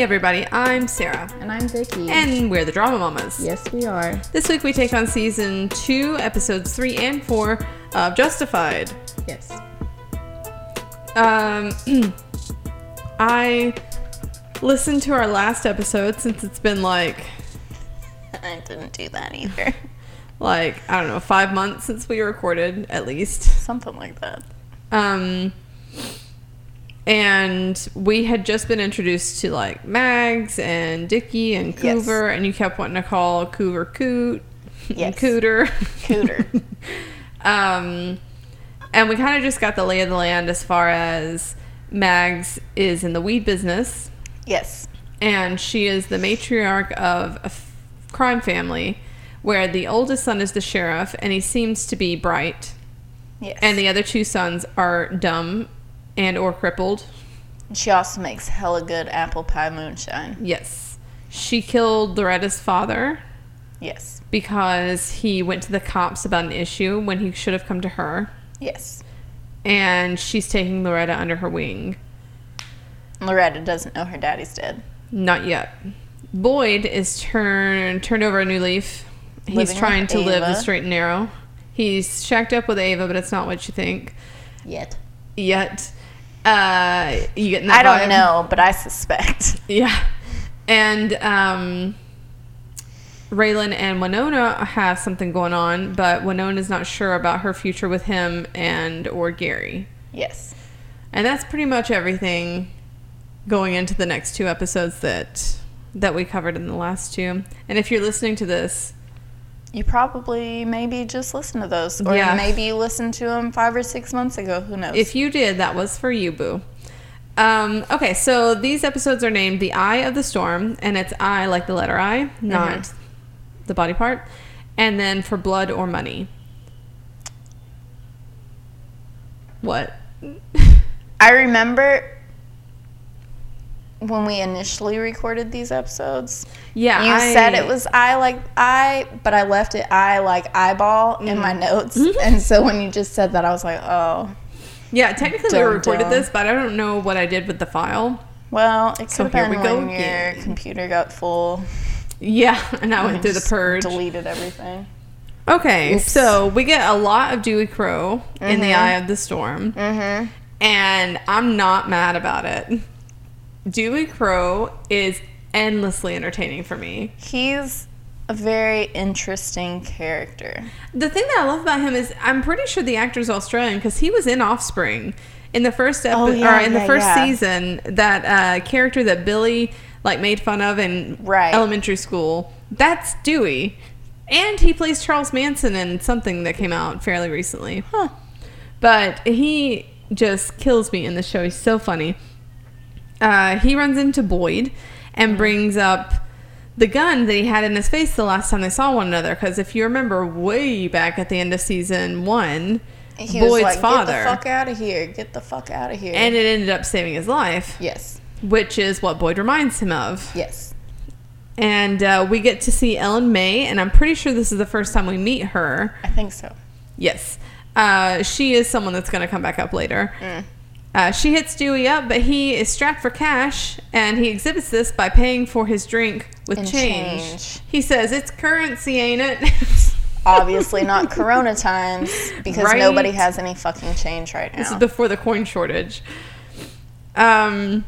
Hey everybody, I'm Sarah. And I'm Vicky. And we're the Drama Mamas. yes, we are. This week we take on season 2, episodes 3 and 4 of Justified. Yes. Um, I listened to our last episode since it's been like, I didn't do that either. like, I don't know, five months since we recorded at least. Something like that. Um, and we had just been introduced to like Mags and Dickie and Yes. Coover, and you kept wanting to call Coover Coot and Yes. Cooter. Cooter. um, and we kind of just got the lay of the land as far as Mags is in the weed business, yes. and she is the matriarch of a f- crime family where the oldest son is the sheriff, and he seems to be bright. Yes. And the other two sons are dumb and or crippled. she also makes hella good apple pie moonshine. Yes. She killed Loretta's father Yes. because he went to the cops about an issue when he should have come to her. Yes. And she's taking Loretta under her wing. Loretta doesn't know her daddy's dead. Not yet. Boyd is turned turned over a new leaf. He's Living trying to live the straight and narrow. He's shacked up with Ava, but it's not what you think Yet. yet. Uh, you getting that I don't vibe? know, but I suspect. Yeah. And um Raylan and Winona have something going on, but Winona's not sure about her future with him and or Gary. Yes. And that's pretty much everything going into the next two episodes that that we covered in the last two. And if you're listening to this, You probably maybe just listen to those. Or Yeah. maybe you listened to them five or six months ago. Who knows? if you did, that was for you, boo. Um, okay, so these episodes are named The Eye of the Storm, and it's I like the letter I, not the body part. And then for Blood or Money. What? I remember when we initially recorded these episodes. Yeah, You I- said it was I like I, but I left it I like eyeball in my Mm-hmm. notes. and so when you just said that, I was like, oh, Yeah, technically we Dun, recorded dun. this, but I don't know what I did with the file. well, it So could have here been we go when again. your computer got full. Yeah, and I went and through the purge. Deleted everything. Okay, Oops. so we get a lot of Dewey Crowe in the Mhm. Eye of the Storm. Mm-hmm. and I'm not mad about it. Dewey Crowe is endlessly entertaining for me. He's a very interesting character. The thing that I love about him is I'm pretty sure the actor's Australian because he was in Offspring in the first episode Oh, yeah, or in the first yeah. season. That uh, character that Billy like made fun of in Right. elementary school. That's Dewey, and he plays Charles Manson in something that came out fairly recently. Huh. But he just kills me in the show. He's so funny. Uh, he runs into Boyd and brings up the gun that he had in his face the last time they saw one another. Because if you remember way back at the end of season one, He Boyd's like, father, get the fuck out of here. Get the fuck out of here. and it ended up saving his life, yes. which is what Boyd reminds him of. Yes. And uh, we get to see Ellen May, and I'm pretty sure this is the first time we meet her. I think so. Yes. Uh, she is someone that's going to come back up later. Mm. Uh, she hits Dewey up, but he is strapped for cash, and he exhibits this by paying for his drink with change. change. He says, it's currency, ain't it? Obviously not Corona times because Right. nobody has any fucking change right now. this is before the coin shortage. Um,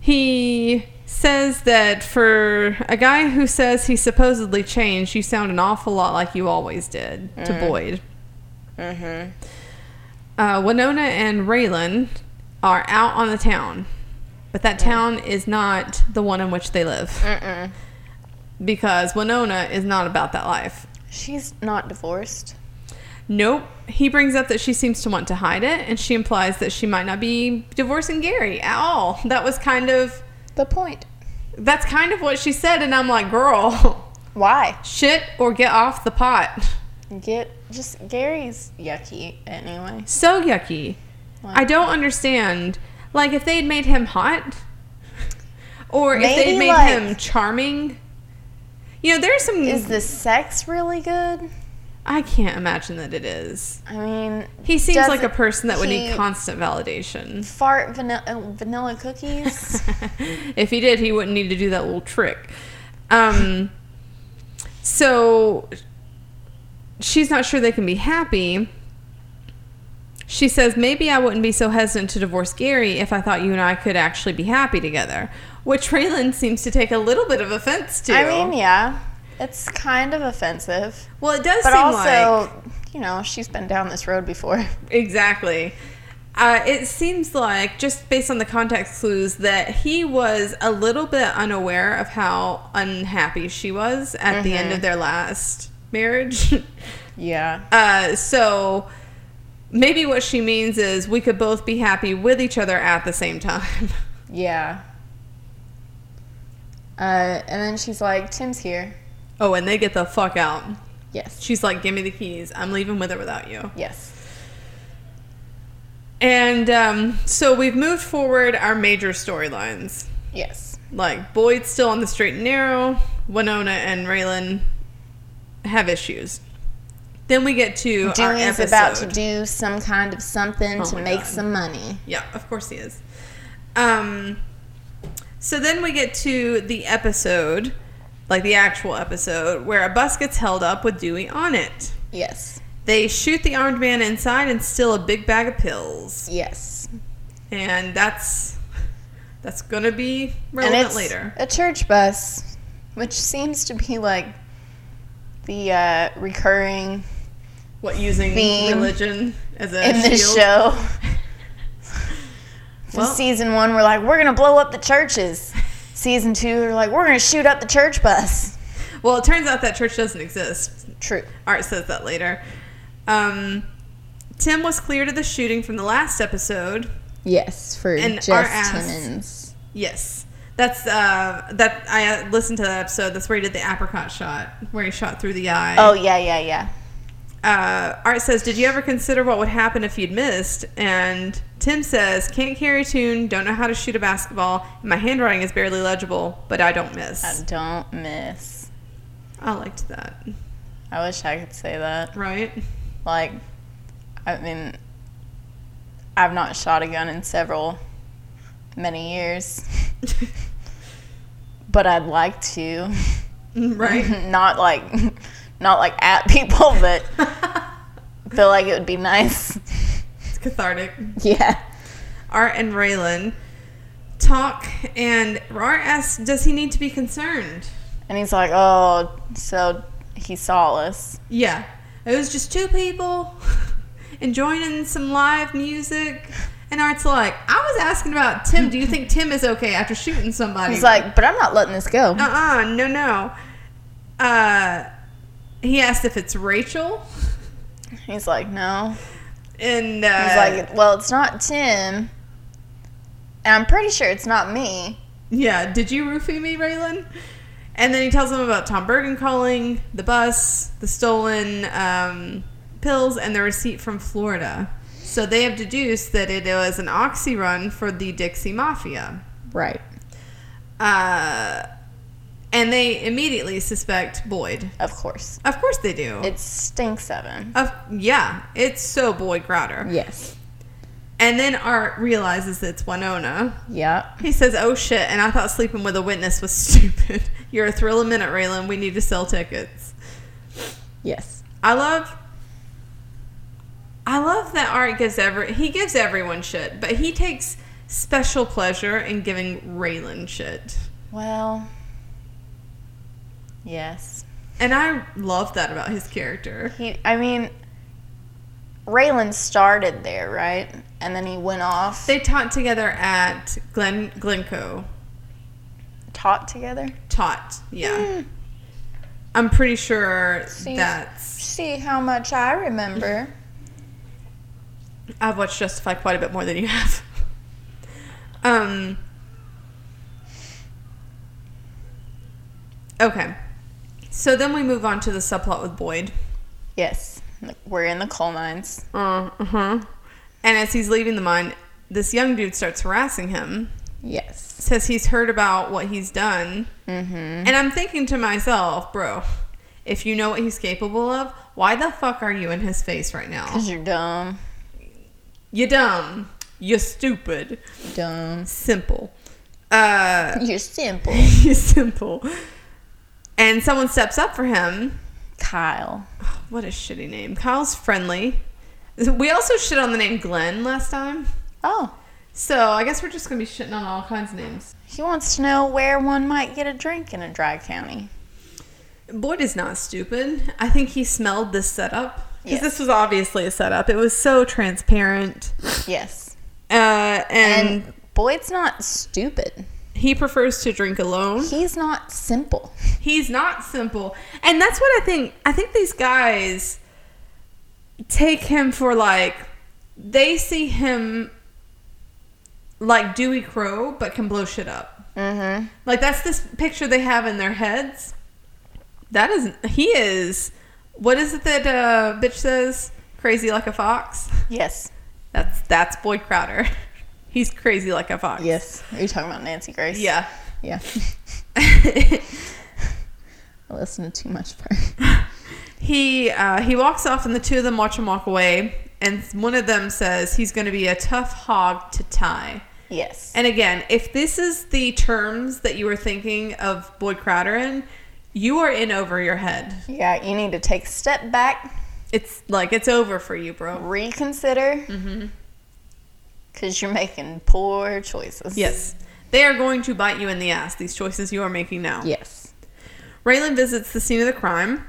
he says that for a guy who says he supposedly changed, you sound an awful lot like you always did to Boyd. mm-hmm. Uh, Winona and Raylan are out on the town, but that town is not the one in which they live Mm-mm. because Winona is not about that life. She's not divorced. Nope. He brings up that she seems to want to hide it, and she implies that she might not be divorcing Gary at all. That was kind of The point. that's kind of what she said, and I'm like, girl, Why? shit or get off the pot. Get just Gary's yucky anyway. So yucky. I don't understand. Like if they'd made him hot, or if they'd made like- him charming. You know, there's some. Is the sex really good? I can't imagine that it is. I mean, He seems like a person that would need constant validation. fart vanilla, vanilla cookies. if he did, he wouldn't need to do that little trick. Um, so she's not sure they can be happy. She says, maybe I wouldn't be so hesitant to divorce Gary if I thought you and I could actually be happy together. Which Raylan seems to take a little bit of offense to. I mean, yeah, it's kind of offensive, well, it does but seem also, like you know, she's been down this road before. Exactly. Uh, it seems like, just based on the context clues, that he was a little bit unaware of how unhappy she was at the end of their last marriage. Yeah. uh, so maybe what she means is we could both be happy with each other at the same time. Yeah. Uh, and then she's like, Tim's here. oh, and they get the fuck out. Yes. She's like, give me the keys. I'm leaving with or without you. Yes. And um, so we've moved forward our major storylines. Yes. Like Boyd's still on the straight and narrow. Winona and Raylan have issues. Then we get to Dewey's about to do some kind of something Oh to make God. some money. Yeah, of course he is. Um, so then we get to the episode, like the actual episode, where a bus gets held up with Dewey on it. Yes. They shoot the armed man inside and steal a big bag of pills, Yes. and that's that's gonna be and relevant later. a church bus, which seems to be like the uh, recurring What using theme religion as a in this show. From Well- season one, we're like, we're gonna blow up the churches. Season two, they're like, we're gonna shoot up the church bus. Well, it turns out that church doesn't exist. True. Art says that later. Um, Tim was cleared of the shooting from the last episode. Yes, for And Jess Timmons. Yes, that's uh, that. I uh, listened to that episode. That's where he did the apricot shot, where he shot through the eye. Oh yeah, yeah, yeah. Uh, Art says, "Did you ever consider what would happen if you'd missed?" And Tim says, "Can't carry a tune, don't know how to shoot a basketball, my handwriting is barely legible, but I don't miss." I don't miss. I liked that. I wish I could say that. Right? Like, I mean, I've not shot a gun in several, many years, but I'd like to. right? not like, not like at people, but feel like it would be nice. it's cathartic. yeah. Art and Raylan talk, and Art asks, "Does he need to be concerned?" And he's like, oh, so he saw us. Yeah, it was just two people enjoying some live music, and Art's like, "I was asking about Tim. Do you think Tim is okay after shooting somebody?" He's like, but I'm not letting this go. "Uh-uh, no, no." Uh, he asked if it's Rachel, He's like, no. and uh, He's like, well, it's not Tim. And I'm pretty sure it's not me. Yeah, did you roofie me, Raylan? And then he tells them about Tom Bergen calling, the bus, the stolen um, pills, and the receipt from Florida. So they have deduced that it was an oxy run for the Dixie Mafia. Right. Uh, and they immediately suspect Boyd. Of course. Of course they do. It's Stink Seven. of, yeah, it's so Boyd Crowder. Yes. And then Art realizes it's Winona. Yep. He says, "Oh shit!" And I thought sleeping with a witness was stupid. You're a thrill a minute, Raylan. We need to sell tickets. Yes. I love. I love that Art gives every he gives everyone shit, but he takes special pleasure in giving Raylan shit, Well. Yes. and I love that about his character. He. I mean, Raylan started there, right? And then he went off. They taught together at Glen Glynco. taught together. Taught, yeah. Hmm. I'm pretty sure See- that's. See how much I remember. I've watched Justify quite a bit more than you have. Um. Okay. So then we move on to the subplot with Boyd. Yes. We're in the coal mines. Uh huh. And as he's leaving the mine, this young dude starts harassing him. Yes. Says he's heard about what he's done. Mm-hmm. And I'm thinking to myself, bro, if you know what he's capable of, why the fuck are you in his face right now? Because you're dumb. You dumb. You're stupid. Dumb. Simple. Uh, You're simple. you're simple. And someone steps up for him. Kyle. What a shitty name. Kyle's friendly. We also shit on the name Glenn last time. Oh. So I guess we're just going to be shitting on all kinds of names. He wants to know where one might get a drink in a dry county. Boyd is not stupid. I think he smelled this setup. Because Yes. this was obviously a setup. It was so transparent. Yes. Uh, and, And Boyd's not stupid. he prefers to drink alone. He's not simple. He's not simple. And that's what I think. I think these guys take him for like, they see him like Dewey Crowe, but can blow shit up. Mm-hmm. Like that's this picture they have in their heads. That is, he is, what is it that uh, bitch says? Crazy like a fox? Yes. That's, that's Boyd Crowder. He's crazy like a fox. Yes. Are you talking about Nancy Grace? Yeah. Yeah. I listen to too much her. He uh, he walks off, and the two of them watch him walk away. And one of them says he's going to be a tough hog to tie. Yes. And again, if this is the terms that you were thinking of Boyd Crowder in, you are in over your head. Yeah, you need to take a step back, It's like it's over for you, bro. reconsider, Mm-hmm. because you're making poor choices. Yes, they are going to bite you in the ass. These choices you are making now. Yes. Raylan visits the scene of the crime.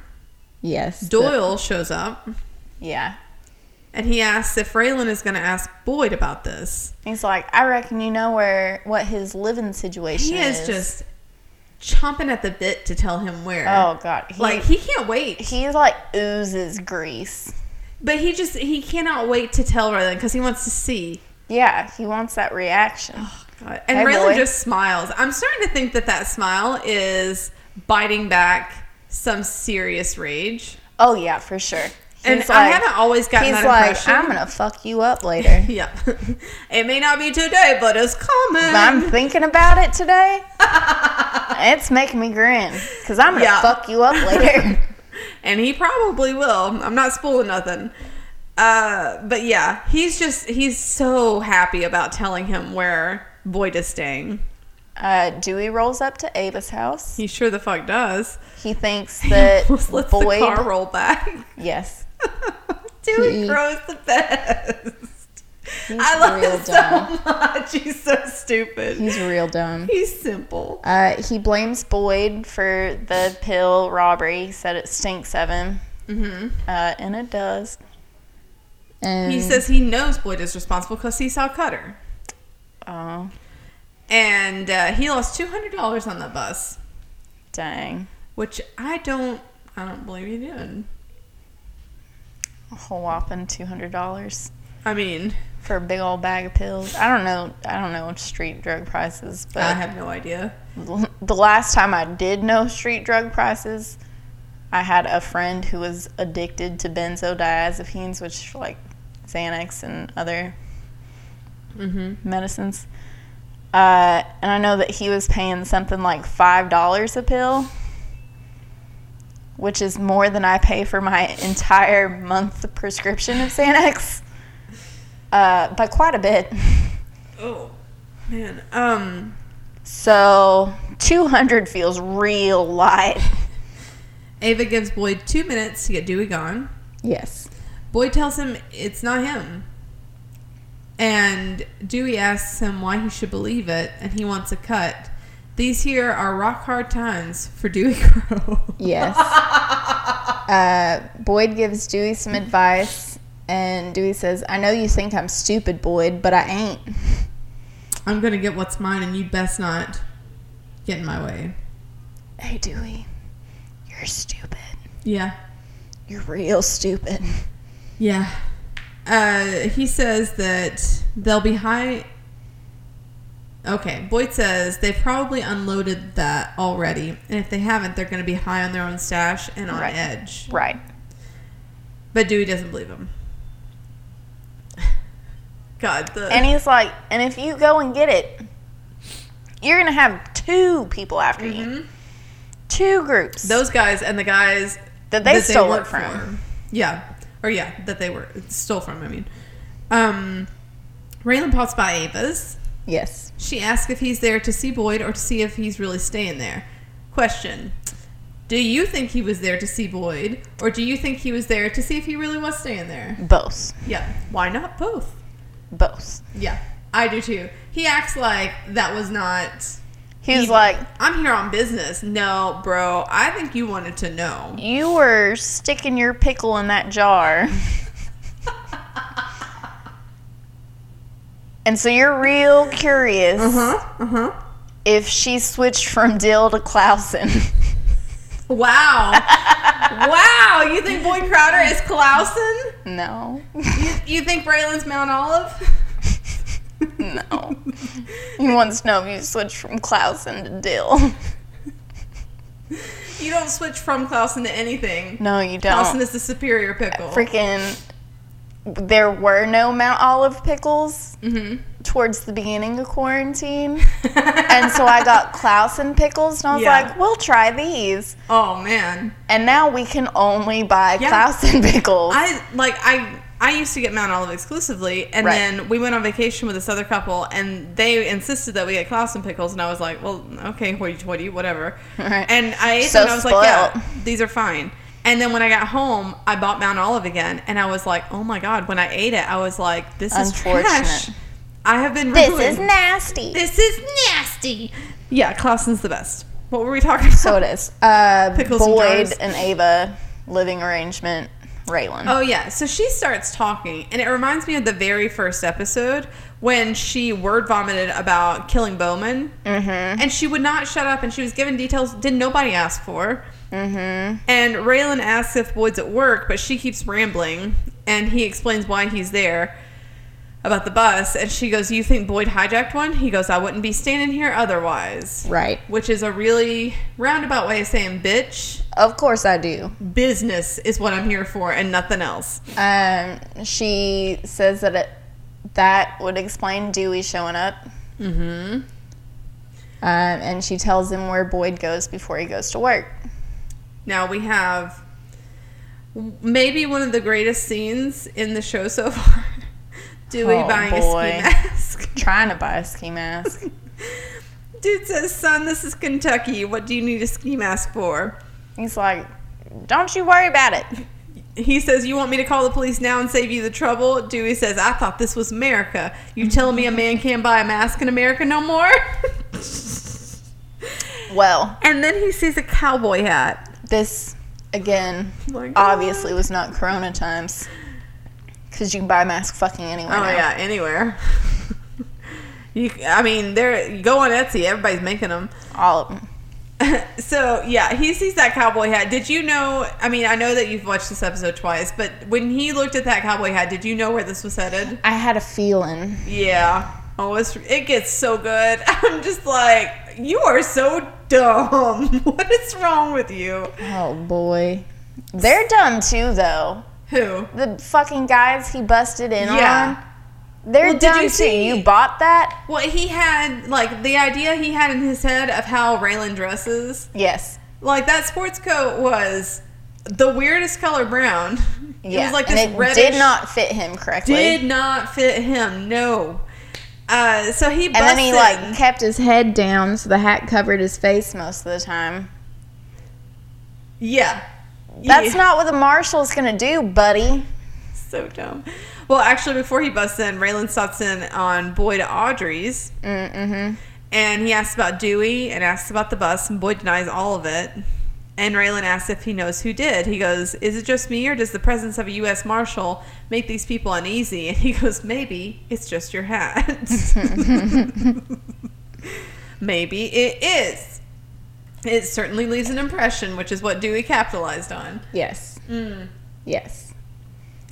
Yes. Doyle shows up, yeah. and he asks if Raylan is going to ask Boyd about this. He's like, I reckon you know where what his living situation is. He is. is just chomping at the bit to tell him where. Oh God. He, like he can't wait. he like oozes grease. But he just he cannot wait to tell Raylan because he wants to see. Yeah, he wants that reaction. Oh, God. And Hey, Raylan boy. just smiles. I'm starting to think that that smile is biting back some serious rage. Oh yeah, for sure. And He's I haven't always gotten He's that like, impression. I'm gonna fuck you up later. Yeah. it may not be today, but it's coming. I'm thinking about it today. it's making me grin because I'm gonna Yeah. fuck you up later. and he probably will. I'm not spoiling nothing. Uh, but yeah, he's just he's so happy about telling him where Boyd is staying. Uh, Dewey rolls up to Ava's house. He sure the fuck does. He thinks that Boyd. the car roll back. Yes, Dewey Crowe's the best. He's I love him dumb. so much. He's so stupid. he's real dumb. He's simple. Uh, he blames Boyd for the pill robbery. He said it stinks of him, Mm-hmm. uh, and it does. And He says he knows Boyd is responsible because he saw Cutter. "Oh, And uh, he lost two hundred dollars on the bus, dang, which I don't, I don't believe he did. A whole whopping two hundred dollars I mean, for a big old bag of pills." I don't know. I don't know street drug prices, but I have no idea. the last time I did know street drug prices, I had a friend who was addicted to benzodiazepines, which like Xanax and other hmm medicines. Uh, and I know that he was paying something like five dollars a pill, which is more than I pay for my entire month prescription of Xanax, uh, by quite a bit. Oh man. Um. So two hundred feels real light. Ava gives Boyd two minutes to get Dewey gone. Yes. Boyd tells him it's not him. And Dewey asks him why he should believe it, and he wants a cut. These here are rock hard times for Dewey Crowe. Yes. uh, Boyd gives Dewey some advice, and Dewey says, I know you think I'm stupid, Boyd, but I ain't. I'm gonna get what's mine, and you'd best not get in my way. Hey, Dewey, you're stupid. Yeah, You're real stupid. yeah. Uh, he says that they'll be high. Okay, Boyd says they've probably unloaded that already, and if they haven't, they're going to be high on their own stash and on Right. edge. Right. But Dewey doesn't believe him. God, And he's like, and if you go and get it, you're going to have two people after you. Mhm. Two groups. those guys and the guys That they that stole it from. Yeah. Or yeah, that they were stole from, I mean. Um Raylan pops by Ava's. Yes. She asks if he's there to see Boyd or to see if he's really staying there. Question. Do you think he was there to see Boyd or do you think he was there to see if he really was staying there? Both. Yeah. Why not both? Both. Yeah. I do too. He acts like that was not He was Even- like, I'm here on business. No, bro. I think you wanted to know. You were sticking your pickle in that jar. and so you're real curious huh. Uh huh. if she switched from Dill to Claussen. Wow. wow. You think Boyd Crowder is Claussen? no. You, you think Raylan's Mount Olive? no. He wants to know if you switched from Claussen to Dill. You don't switch from Claussen to anything. No, you don't. Claussen is the superior pickle. Freaking. There were no Mount Olive pickles Mm-hmm. towards the beginning of quarantine. and so I got Claussen pickles, and I was Yeah. like, we'll try these. oh man. And now we can only buy Yeah. Claussen pickles. I like I I used to get Mount Olive exclusively, and Right. then we went on vacation with this other couple, and they insisted that we get Claussen pickles, and I was like, well, okay, hoity-toity, whatever. Right. And I ate So them, and I was like, yeah, these are fine. And then when I got home, I bought Mount Olive again, and I was like, oh my god! When I ate it, I was like, this is trash. I have been this is nasty. This is nasty. Yeah, Claussen's the best. What were we talking about? so it is. Uh, Pickles and Boyd jars. and Ava, living arrangement, Raylan. Oh yeah, so she starts talking, and it reminds me of the very first episode when she word vomited about killing Bowman, Mm-hmm. and she would not shut up, and she was given details did nobody ask for. Mm-hmm. And Raylan asks if Boyd's at work, but she keeps rambling, and he explains why he's there about the bus, and she goes, "You think Boyd hijacked one?" He goes, "I wouldn't be standing here otherwise." Right. Which is a really roundabout way of saying bitch. Of course I do. Business is what I'm here for, and nothing else. Um, she says that it, that would explain Dewey showing up. Mm-hmm. Um, and she tells him where Boyd goes before he goes to work. Now we have maybe one of the greatest scenes in the show so far. Dewey Oh, buying boy. a ski mask. Trying to buy a ski mask. Dude says, son, this is Kentucky. What do you need a ski mask for? He's like, don't you worry about it. He says, you want me to call the police now and save you the trouble? Dewey says, I thought this was America. You telling me a man can't buy a mask in America no more? Well, and then he sees a cowboy hat. This, again, oh God. obviously was not Corona times. Because you can buy a mask fucking anywhere Oh now. yeah, anywhere. you, I mean, they're go on Etsy. Everybody's making them. All of them. so yeah, he sees that cowboy hat. Did you know? I mean, I know that you've watched this episode twice, but when he looked at that cowboy hat, did you know where this was headed? I had a feeling. Yeah. Oh, it's, it gets so good. I'm just like, you are so dumb. What is wrong with you? Oh boy. They're dumb too, though. Who? The fucking guys he busted in Yeah. on. They're Well, did dumb you too. see- You bought that? Well, he had like the idea he had in his head of how Raylan dresses. Yes. Like that sports coat was the weirdest color brown. It was like and it reddish. did not fit him correctly. did not fit him. No. Uh, so he and then he like kept his head down so the hat covered his face most of the time. yeah. That's Yeah. not what the marshal's gonna do, buddy. so dumb. Well, actually, before he busts in, Raylan stops in on Boyd Audrey's, Mm-hmm. and he asks about Dewey and asks about the bus, and Boyd denies all of it. And Raylan asks if he knows who did. He goes, "Is it just me, or does the presence of a U.S. Marshal make these people uneasy?" And he goes, "Maybe it's just your hat. Maybe it is. It certainly leaves an impression, which is what Dewey capitalized on. Yes. Yes.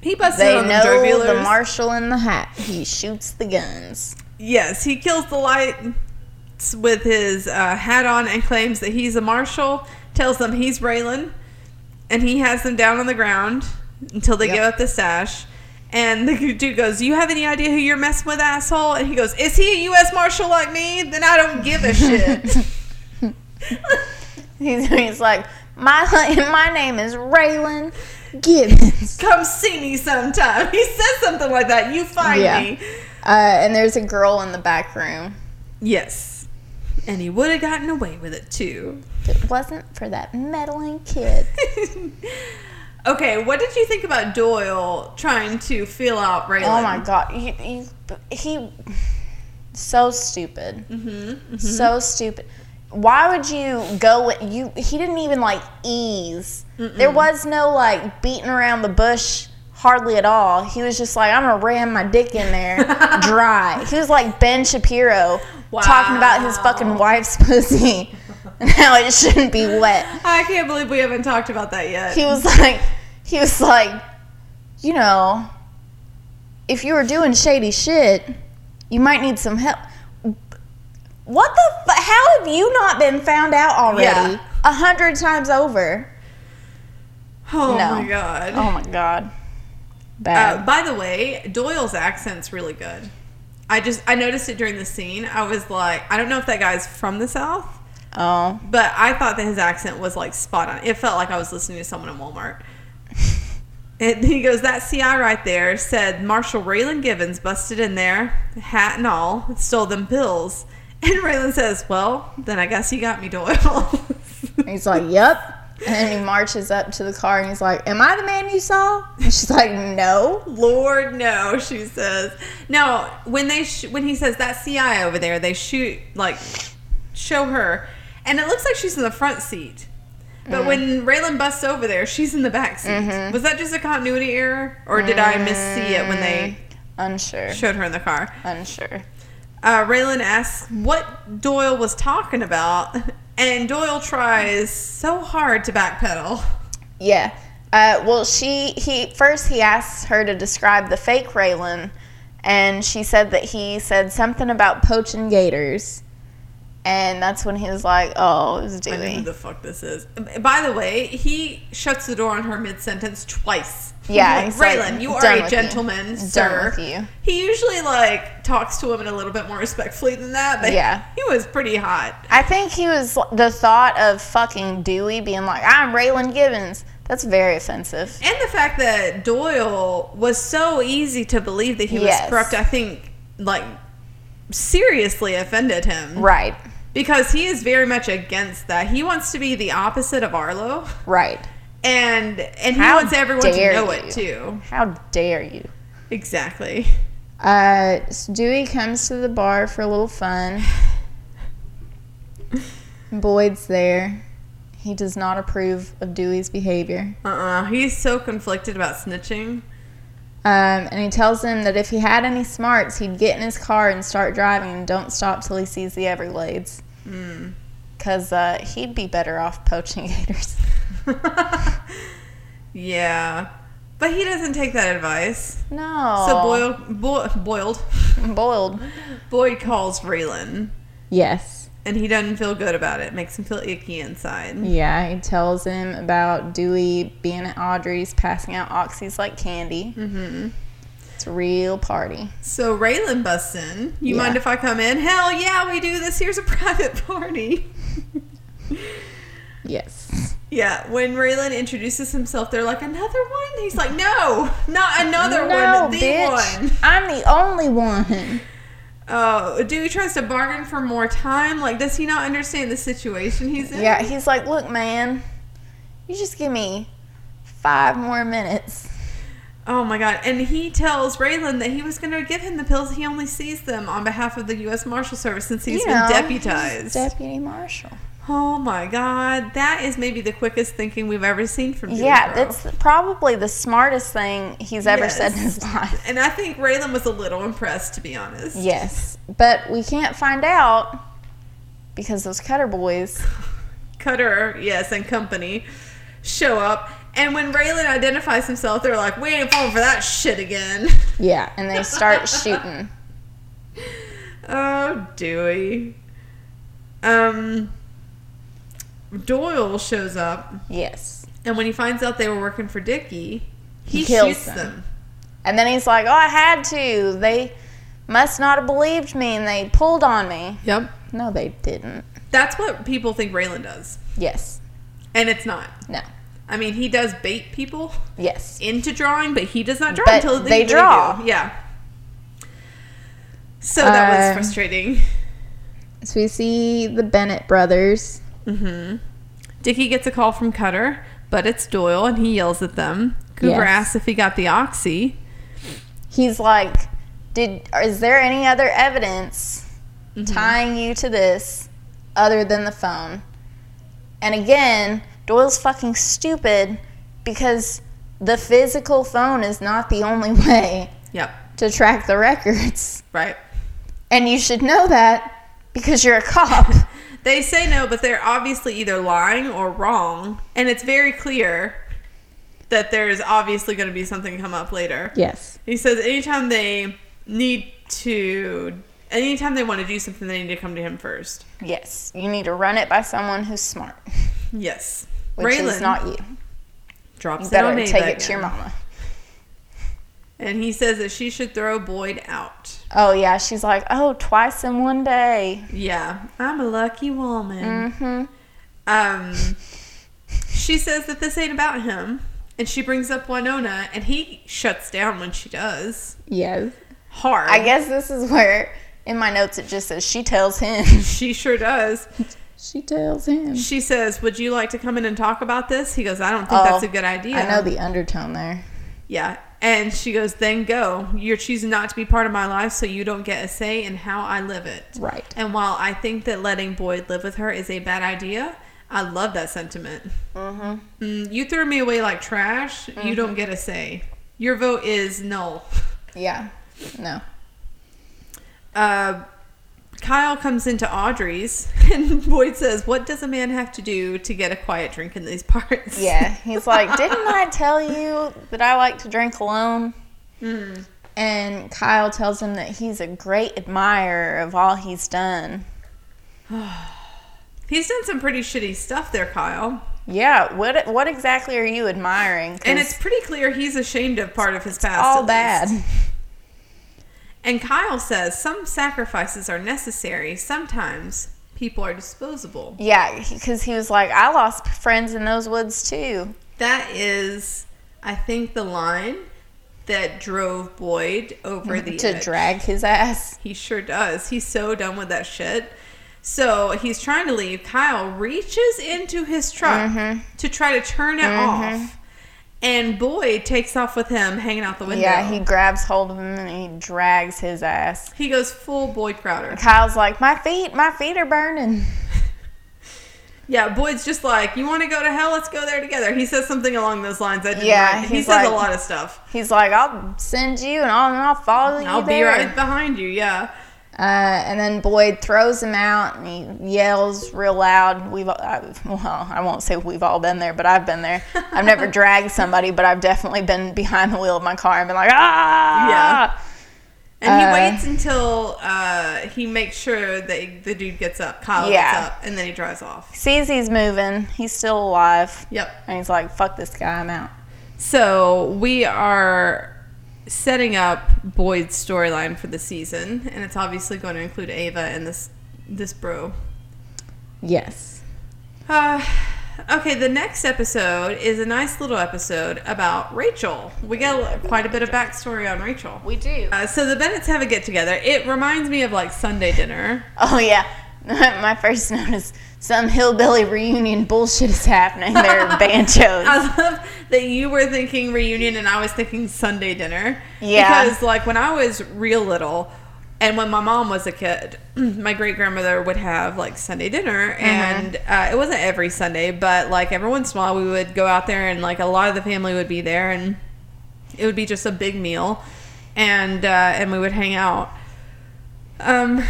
He busts They in on the know the marshal in the hat. He shoots the guns. Yes, he kills the lights with his uh, hat on and claims that he's a marshal. Tells them he's Raylan, and he has them down on the ground until they Yep. give up the stash. And the dude goes, "You have any idea who you're messing with, asshole?" And he goes, "Is he a U.S. marshal like me? Then I don't give a shit." He's, he's like, My my name is Raylan Givens. Come see me sometime. He says something like that. You find Yeah. me. Uh, and there's a girl in the back room. Yes. And he would have gotten away with it too. If it wasn't for that meddling kid. okay, what did you think about Doyle trying to feel out Raylan? Oh my god, you, you, he so stupid, Mm-hmm. so stupid. Why would you go? with- You he didn't even like ease. There was no like beating around the bush. Hardly at all. He was just like, I'm gonna ram my dick in there dry. He was like Ben Shapiro talking about his fucking wife's pussy and how it shouldn't be wet. I can't believe we haven't talked about that yet. he was like he was like you know if you were doing shady shit you might need some help what the how have you not been found out already Yeah. a hundred times over oh No. my god. oh my god Uh, bad by the way, Doyle's accent's really good. I just I noticed it during the scene. I was like, I don't know if that guy's from the South, oh but I thought that his accent was like spot on. It felt like I was listening to someone in Walmart. And he goes, that CI right there said Marshall Raylan Givens busted in there, hat and all, stole them pills. And Raylan says, well, then I guess you got me, Doyle. he's like yep and then he marches up to the car and he's like am i the man you saw and she's like no Lord, no, she says. No, when they sh- when he says that CI over there, they shoot like show her, and it looks like she's in the front seat. But when Raylan busts over there, she's in the back seat. Was that just a continuity error, or did I missee it when they unsure showed her in the car? unsure Uh, Raylan asks what Doyle was talking about, and Doyle tries so hard to backpedal. Yeah. Uh, well, she he first he asks her to describe the fake Raylan, and she said that he said something about poaching gators, and that's when he was like, "Oh, it was I know who the fuck this is. By the way, he shuts the door on her mid sentence twice. Yeah, Like, he's like, Raylan, you are a you. gentleman, Done sir. with you. He usually like talks to women a little bit more respectfully than that, but Yeah. he was pretty hot. I think he was the thought of fucking Dewey being like, "I'm Raylan Givens." That's very offensive. And the fact that Doyle was so easy to believe that he Yes. was corrupt, I think, like seriously offended him. Right. Because he is very much against that. He wants to be the opposite of Arlo. Right. And and he How wants everyone to know you. it too. How dare you? Exactly. Uh, so Dewey comes to the bar for a little fun. Boyd's there. He does not approve of Dewey's behavior. Uh-uh. He's so conflicted about snitching. Um, and he tells him that if he had any smarts, he'd get in his car and start driving and don't stop till he sees the Everglades. Mm. Because uh, he'd be better off poaching gators. yeah. But he doesn't take that advice. No. So Boyle, Bo- Boiled, Boiled. Boyd calls Raylan, Yes. and he doesn't feel good about it. Makes him feel icky inside. Yeah, he tells him about Dewey being at Audrey's, passing out oxys like candy. hmm It's a real party. So Raylan busts in. You Yeah. mind if I come in? Hell yeah, we do this. Here's a private party. Yes. yeah, when Raylan introduces himself, they're like, another one? He's like, no, not another no, one, the bitch. one. I'm the only one. Oh, Dewey tries to bargain for more time. Like, does he not understand the situation he's in? Yeah, he's like, look, man, you just give me five more minutes. Oh my god. And he tells Raylan that he was going to give him the pills. He only sees them on behalf of the U.S. Marshal Service since he's You been know, deputized. he's deputy marshal. oh my god. That is maybe the quickest thinking we've ever seen from Dewey Yeah, Crow. that's probably the smartest thing he's ever said in his life. And I think Raylan was a little impressed, to be honest. Yes, but we can't find out because those Cutter boys. Cutter, yes, and company show up. And when Raylan identifies himself, they're like, we ain't falling for that shit again. Yeah, and they start shooting. Oh, Dewey. Um, Doyle shows up, Yes. and when he finds out they were working for Dickie, he, He kills shoots them. them. And then he's like, "Oh, I had to. They must not have believed me, and they pulled on me." Yep. No, they didn't. That's what people think Raylan does. Yes. And it's not. No. I mean, he does bait people Yes. into drawing, but he does not draw But until they do. draw. Yeah. So that was Um, frustrating. So we see the Bennett brothers. Mm-hmm. Dickie gets a call from Cutter, but it's Doyle, and he yells at them. Coover Yes. asks if he got the oxy. He's like, "Did is there any other evidence tying you to this other than the phone?" And again, Doyle's fucking stupid because the physical phone is not the only way Yep. to track the records. Right. And you should know that because you're a cop. They say no, but they're obviously either lying or wrong, and it's very clear that there's obviously going to be something come up later. yes. He says anytime they need to, anytime they want to do something, they need to come to him first. Yes. You need to run it by someone who's smart, Yes. Which Raylan is not you. drops You it better on take it to your mama. And he says that she should throw Boyd out. Oh yeah, she's like, oh, twice in one day. Yeah, I'm a lucky woman. Mm-hmm. Um, she says that this ain't about him, and she brings up Winona, and he shuts down when she does. Yes. Hard. I guess this is where in my notes it just says she tells him. she sure does. she tells him. She says, "Would you like to come in and talk about this?" He goes, "I don't think Oh, that's a good idea." I know the undertone there. Yeah. And she goes, then go. You're choosing not to be part of my life, so you don't get a say in how I live it. Right. And while I think that letting Boyd live with her is a bad idea, I love that sentiment. Mm-hmm. Mm, you threw me away like trash. You don't get a say. Your vote is null. Yeah. No. Uh, Kyle comes into Audrey's, and Boyd says, "What does a man have to do to get a quiet drink in these parts?" Yeah. He's like, didn't I tell you that I like to drink alone? Mm. And Kyle tells him that he's a great admirer of all he's done. He's done some pretty shitty stuff there, Kyle. Yeah. What What exactly are you admiring? And it's pretty clear he's ashamed of part of his past. all bad. And Kyle says some sacrifices are necessary. Sometimes people are disposable. Yeah, because he was like, I lost friends in those woods too. That is, I think, the line that drove Boyd over the to edge. drag his ass. He sure does. He's so done with that shit. So he's trying to leave. Kyle reaches into his truck Mhm. to try to turn it Mhm. off. And Boyd takes off with him hanging out the window. Yeah, he grabs hold of him and he drags his ass. He goes full Boyd Crowder. Kyle's like, my feet, my feet are burning. Yeah, Boyd's just like, you want to go to hell? Let's go there together. He says something along those lines. I didn't Yeah. He says a lot of stuff. He's like, I'll send you and I'll, and I'll follow you I'll be right behind you. Yeah. Uh, and then Boyd throws him out and he yells real loud. We've, I, well, I won't say we've all been there, but I've been there. I've never dragged somebody, but I've definitely been behind the wheel of my car and been like, ah! Yeah. And he Uh, waits until uh, he makes sure that the dude gets up. Kyle Yeah. gets up, and then he drives off. Sees he's moving. He's still alive. Yep. And he's like, fuck this guy, I'm out. So we are setting up Boyd's storyline for the season, and it's obviously going to include Ava and this this bro. Yes. Uh, okay, the next episode is a nice little episode about Rachel. We get quite a bit of backstory on Rachel. We do. Uh, so the Bennetts have a get together. It reminds me of like Sunday dinner. Oh yeah, my first note is some hillbilly reunion bullshit is happening. There are banjos. I love that you were thinking reunion and I was thinking Sunday dinner. Yeah. Because like when I was real little and when my mom was a kid, my great grandmother would have like Sunday dinner and uh, it wasn't every Sunday, but like every once in a while we would go out there and like a lot of the family would be there and it would be just a big meal and uh, and we would hang out. Um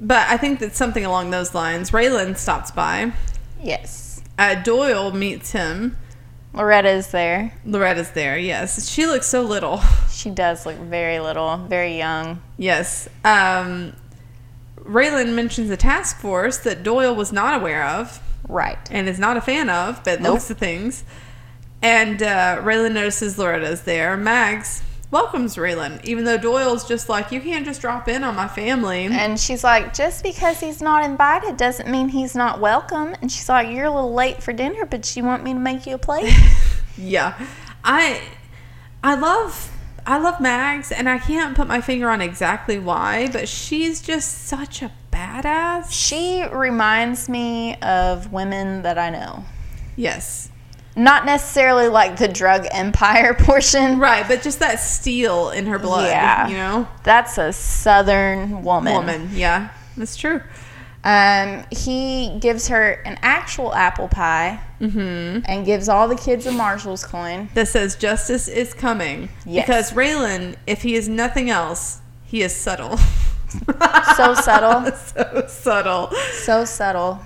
but I think that something along those lines. Raylan stops by. yes, Uh, Doyle meets him. Loretta's there. Loretta's there, yes. She looks so little. She does look very little, very young. yes. Um, Raylan mentions a task force that Doyle was not aware of Right. and is not a fan of, but Nope. looks at things. And uh, Raylan notices Loretta's there. Mags welcomes Raylan, even though Doyle's just like, you can't just drop in on my family. And she's like, just because he's not invited doesn't mean he's not welcome. And she's like, you're a little late for dinner, but you want me to make you a plate? Yeah. I I love I love Mags and I can't put my finger on exactly why, but she's just such a badass. she reminds me of women that I know. Yes. Not necessarily like the drug empire portion. Right, but just that steel in her blood, Yeah. you know? That's a southern woman. Woman, yeah. That's true. Um, he gives her an actual apple pie Mhm. and gives all the kids a Marshall's coin. That says justice is coming. Yes. Because Raylan, if he is nothing else, he is subtle. So subtle. so subtle. So subtle.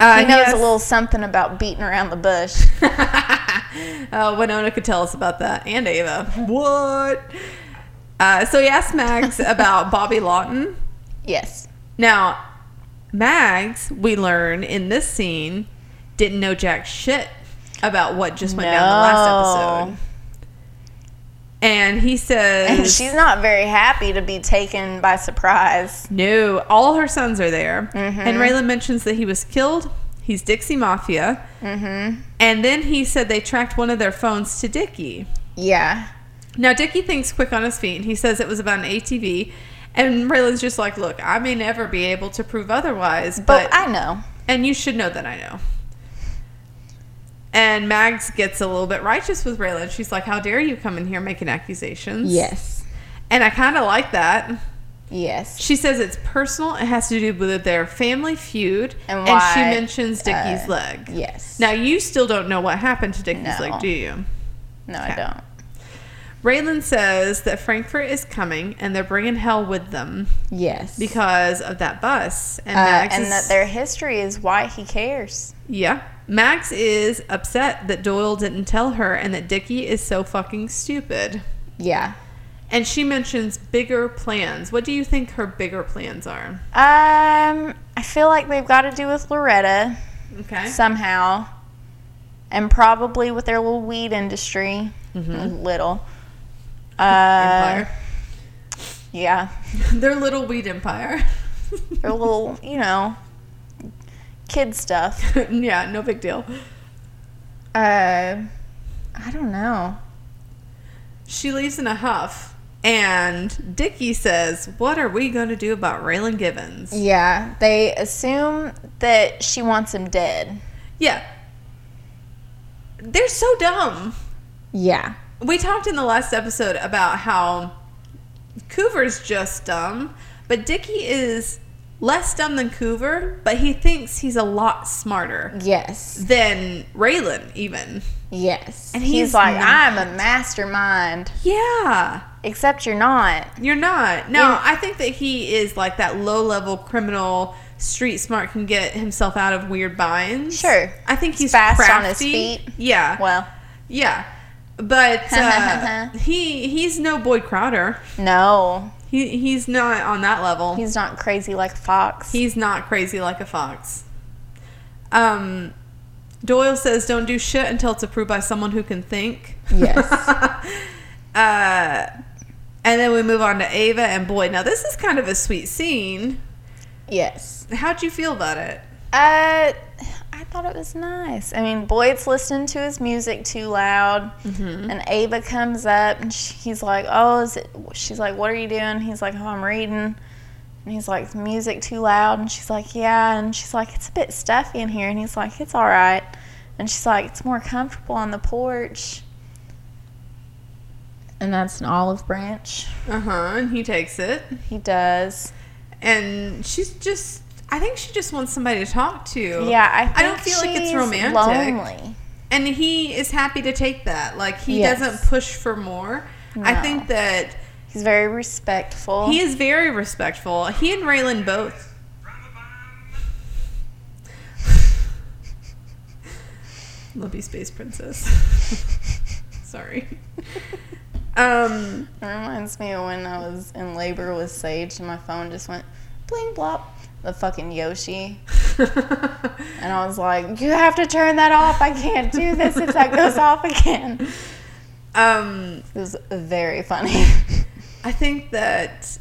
Uh, He knows has- a little something about beating around the bush. uh, Winona could tell us about that, and Ava. What? Uh, so he asked Mags about Bobby Lawton. Yes. Now, Mags, we learn in this scene, didn't know jack shit about what just went down the last episode. And he says, And she's not very happy to be taken by surprise. No, all her sons are there. Mm-hmm. And Raylan mentions that he was killed. He's Dixie Mafia. Mm-hmm. And then he said they tracked one of their phones to Dickie. Yeah. Now, Dickie thinks quick on his feet. and He says it was about an ATV. And Raylan's just like, look, I may never be able to prove otherwise, But but, I know. and you should know that I know. And Mags gets a little bit righteous with Raylan. She's like, how dare you come in here making accusations? Yes. And I kind of like that. Yes. She says it's personal. It has to do with their family feud. And she mentions Dickie's uh, leg. Yes. Now, you still don't know what happened to Dickie's No. leg, do you? no, okay. I don't. Raylan says that Frankfort is coming and they're bringing hell with them Yes. because of that bus. And uh, and that their history is why he cares. yeah, Mags is upset that Doyle didn't tell her and that Dickie is so fucking stupid. Yeah. And she mentions bigger plans. What do you think her bigger plans are? Um, I feel like they've got to do with Loretta Okay. somehow, and probably with their little weed industry. Little. Uh, Empire. Yeah, Their little weed empire. their little, you know, kid stuff. yeah, no big deal. Uh, I don't know. She leaves in a huff, and Dickie says, "What are we going to do about Raylan Givens?" Yeah, they assume that she wants him dead. Yeah, they're so dumb. Yeah. We talked in the last episode about how Coover's just dumb, but Dickie is less dumb than Coover, but he thinks he's a lot smarter Yes. than Raylan, even. Yes. And he's, he's like, not. I'm a mastermind. Yeah. Except you're not. You're not. No. I think that he is like that low level criminal, street smart, can get himself out of weird binds. Sure. I think he's Fast on his feet. Yeah. Well, yeah. But uh, he he's no Boyd Crowder. no. He he's not on that level. He's not crazy like a fox. He's not crazy like a fox. Um, Doyle says, "Don't do shit until it's approved by someone who can think." Yes. uh, and then we move on to Ava and Boyd. Now this is kind of a sweet scene. yes. How'd you feel about it? Uh, I thought it was nice. I mean, Boyd's listening to his music too loud, and Ava comes up and sh he's like, "Oh, is it?" She's like, "What are you doing?" He's like, "Oh, I'm reading." And he's like, "The music too loud," and she's like, "Yeah," and she's like, "It's a bit stuffy in here," and he's like, "It's all right," and she's like, "It's more comfortable on the porch." And that's an olive branch. Uh huh. And he takes it, He does. and she's just. I think she just wants somebody to talk to. Yeah, I. Think I don't feel like it's romantic. Lonely. And he is happy to take that. Like he Yes. doesn't push for more. I think that He's very respectful. he is very respectful. He and Raylan both. Love you, Space Princess. Sorry. Um, It reminds me of when I was in labor with Sage and my phone just went bling blop. The fucking Yoshi. And I was like, you have to turn that off. I can't do this if that goes off again. Um, It was very funny. I think that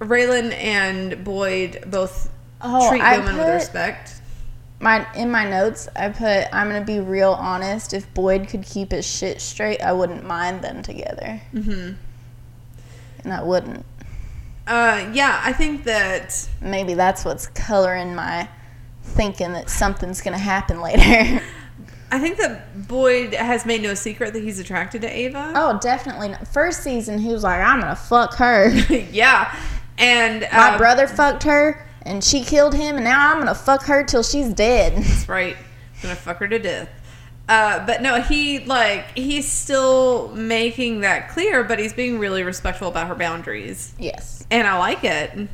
Raylan and Boyd both Oh, treat I women with respect. my in my notes, I put I'm gonna be real honest. If Boyd could keep his shit straight, I wouldn't mind them together. hmm And I wouldn't. Uh, yeah, I think that Maybe that's what's coloring my thinking that something's gonna happen later. I think that Boyd has made no secret that he's attracted to Ava. oh, definitely. Not. First season, he was like, I'm gonna fuck her. yeah, and My uh, brother fucked her, and she killed him, and now I'm gonna fuck her till she's dead. That's right. I'm gonna fuck her to death. Uh, but no, he like he's still making that clear, but he's being really respectful about her boundaries, yes. And I like it.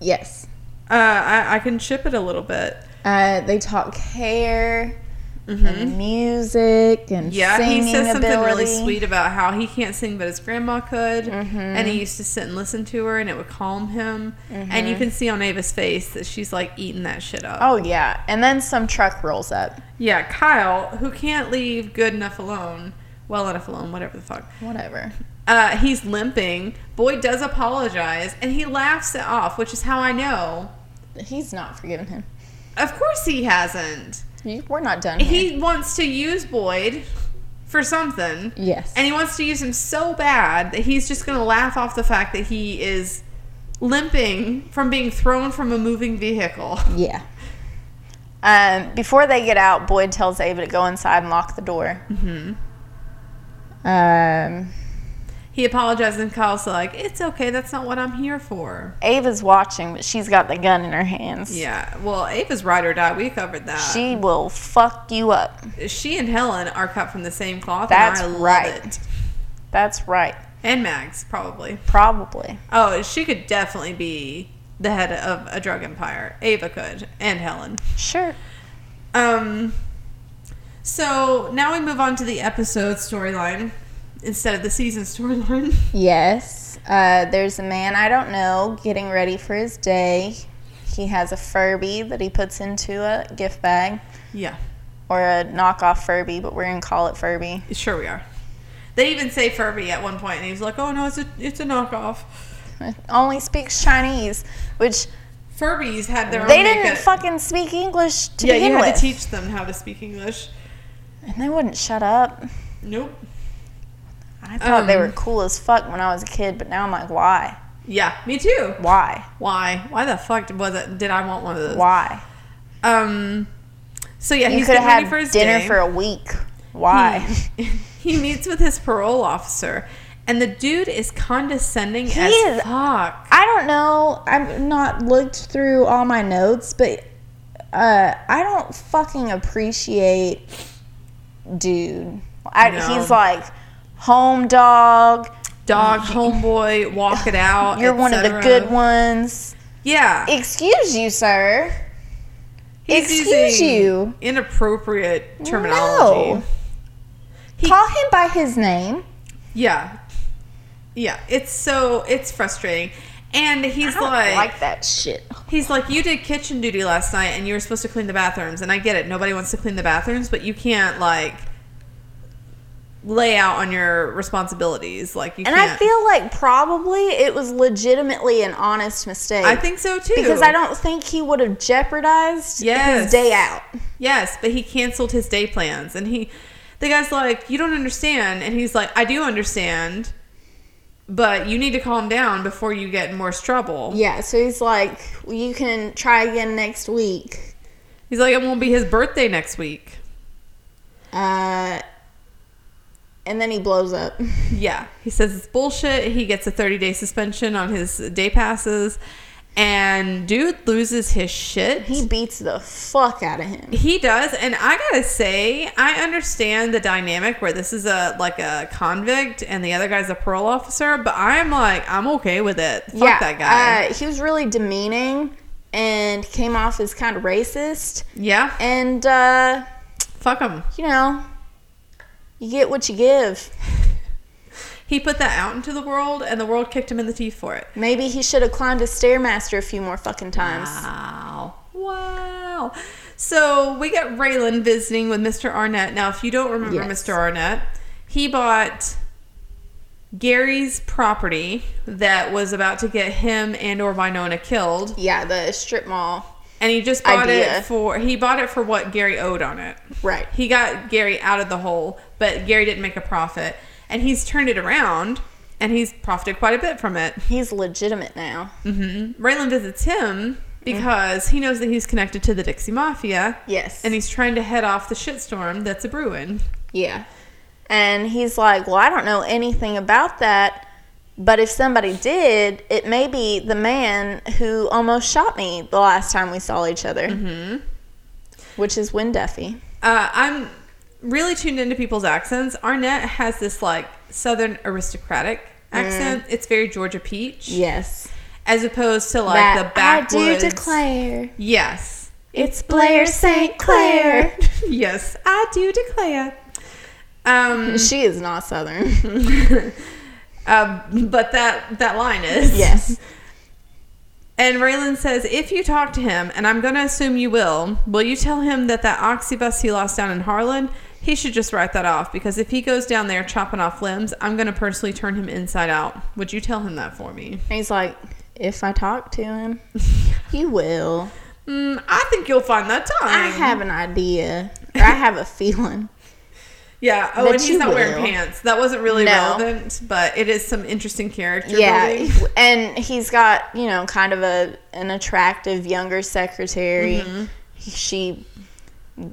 Yes. Uh, I, I can ship it a little bit. Uh, they talk hair and music and Mm-hmm. Yeah, he says something ability. really sweet about how he can't sing, but his grandma could, and he used to sit and listen to her, and it would calm him. And you can see on Ava's face that she's like eating that shit up. Oh yeah, and then some truck rolls up. Yeah, Kyle, who can't leave good enough alone, well enough alone, whatever the fuck. Whatever. Uh, he's limping. Boyd does apologize, and he laughs it off, which is how I know. He's not forgiven him. Of course, he hasn't. You- We're not done. Here. He wants to use Boyd for something, yes. and he wants to use him so bad that he's just going to laugh off the fact that he is limping from being thrown from a moving vehicle. yeah. Um, before they get out, Boyd tells Ava to go inside and lock the door. hmm Um, He apologizes, and Kyle's like, "It's okay. That's not what I'm here for." Ava's watching, but she's got the gun in her hands. Yeah. Well, Ava's ride or die. We covered that. She will fuck you up. she and Helen are cut from the same cloth. That's and I love right. It. That's right. And Mags probably. Probably. Oh, she could definitely be the head of a drug empire. Ava could, and Helen. Sure. Um. So now we move on to the episode storyline instead of the season storyline. Yes. Uh, there's a man I don't know getting ready for his day. He has a Furby that he puts into a gift bag yeah, or a knockoff Furby, but we're going to call it Furby. sure we are. They even say Furby at one point, and he's like, "Oh no, it's a it's a knockoff." It only speaks Chinese, which Furbies had their they didn't fucking speak English to yeah, begin you had with. to teach them how to speak English. and they wouldn't shut up. Nope. I thought they Um, were cool as fuck when I was a kid, but now I'm like, why? Yeah, me too. Why? Why? Why the fuck was it? Did I want one of those? Why? Um. So yeah, You he's could getting have ready had for his dinner day. for a week. Why? He, he meets with his parole officer, and the dude is condescending He as is- fuck. I don't know. I've not looked through all my notes, but uh, I don't fucking appreciate dude. I, No. He's like home dog. Dog, homeboy, walk it out. You're one of the good ones. Yeah. Excuse you, sir. He's excuse you. Inappropriate terminology. No. He- Call him by his name. Yeah. Yeah. It's so it's frustrating. And he's I like, like that shit. he's like, you did kitchen duty last night and you were supposed to clean the bathrooms. And I get it. Nobody wants to clean the bathrooms, but you can't like lay out on your responsibilities. Like you And. I feel like probably it was legitimately an honest mistake. I think so too. because I don't think he would have jeopardized Yes. his day out. Yes, but he canceled his day plans, and he, the guy's like, "You don't understand," and he's like, "I do understand, but you need to calm down before you get in more trouble." Yeah, so he's like, well, you can try again next week. He's like, "It won't be his birthday next week." Uh, and then he blows up. Yeah, he says it's bullshit. He gets a 30 day suspension on his day passes, and dude loses his shit. He beats the fuck out of him. He does, and I gotta say, I understand the dynamic where this is a like a convict and the other guy's a parole officer, but I'm like, I'm okay with it. Fuck yeah, that guy. Uh, he was really demeaning and came off as kind of racist. yeah, And, uh, fuck him. you know, you get what you give. He put that out into the world, and the world kicked him in the teeth for it. Maybe he should have climbed a Stairmaster a few more fucking times. Wow. Wow. So we got Raylan visiting with Mr. Arnett. Now, if you don't remember Yes. Mr. Arnett, he bought Gary's property that was about to get him and or Winona killed, Yeah, the strip mall. and he just bought Idea. it for he bought it for what Gary owed on it. Right. He got Gary out of the hole, but Gary didn't make a profit, and he's turned it around, and he's profited quite a bit from it. He's legitimate now. hmm Raylan visits him because he knows that he's connected to the Dixie Mafia, Yes. and he's trying to head off the shitstorm that's a brewing. Yeah. And he's like, Well, I don't know anything about that. But if somebody did, it may be the man who almost shot me the last time we saw each other. Mm-hmm. Which is Win Duffy. Uh, I'm really tuned into people's accents. Arnett has this like Southern aristocratic accent. It's very Georgia peach, Yes. as opposed to like that the backwoods. I do declare. Yes, It's Blair St. Clair. yes, I do declare. Um, she is not Southern. um, but that that line is yes. And Raylan says, if you talk to him, and I'm going to assume you will, will you tell him that that oxybus he lost down in Harlan, he should just write that off because if he goes down there chopping off limbs, I'm going to personally turn him inside out. Would you tell him that for me? And he's like, If I talk to him, you will. Mm, I think you'll find that time. I have an idea. Or I have a feeling. Yeah. Oh, and he's not wearing pants. That wasn't really No. relevant, but it is some interesting character Yeah, building. and he's got you know kind of a an attractive younger secretary. Mm-hmm. She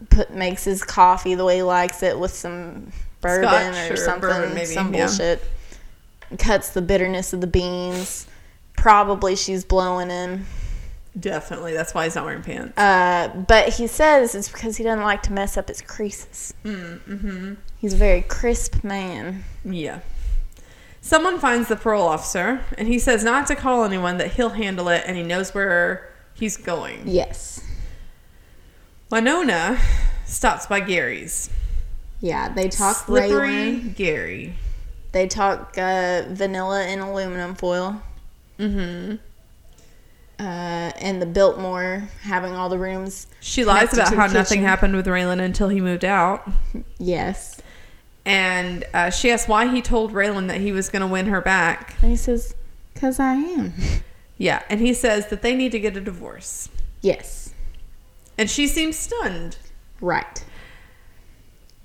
put makes his coffee the way he likes it with some bourbon Scotch or, or something, bourbon, maybe, some yeah. bullshit. Cuts the bitterness of the beans. Probably she's blowing him. Definitely. That's why he's not wearing pants. Uh, but he says it's because he doesn't like to mess up his creases. Mm-hmm. He's a very crisp man. Yeah. Someone finds the parole officer, and he says not to call anyone, that he'll handle it, and he knows where he's going. Yes. Winona stops by Gary's. Yeah, they talk Slippery Raylan. Gary. They talk uh, vanilla in aluminum foil. Mm-hmm. Uh, and the Biltmore having all the rooms. She lies about how nothing happened with Raylan until he moved out. Yes. And uh, she asks why he told Raylan that he was going to win her back. And he says, Because I am. Yeah, and he says that they need to get a divorce. Yes. And she seems stunned. Right.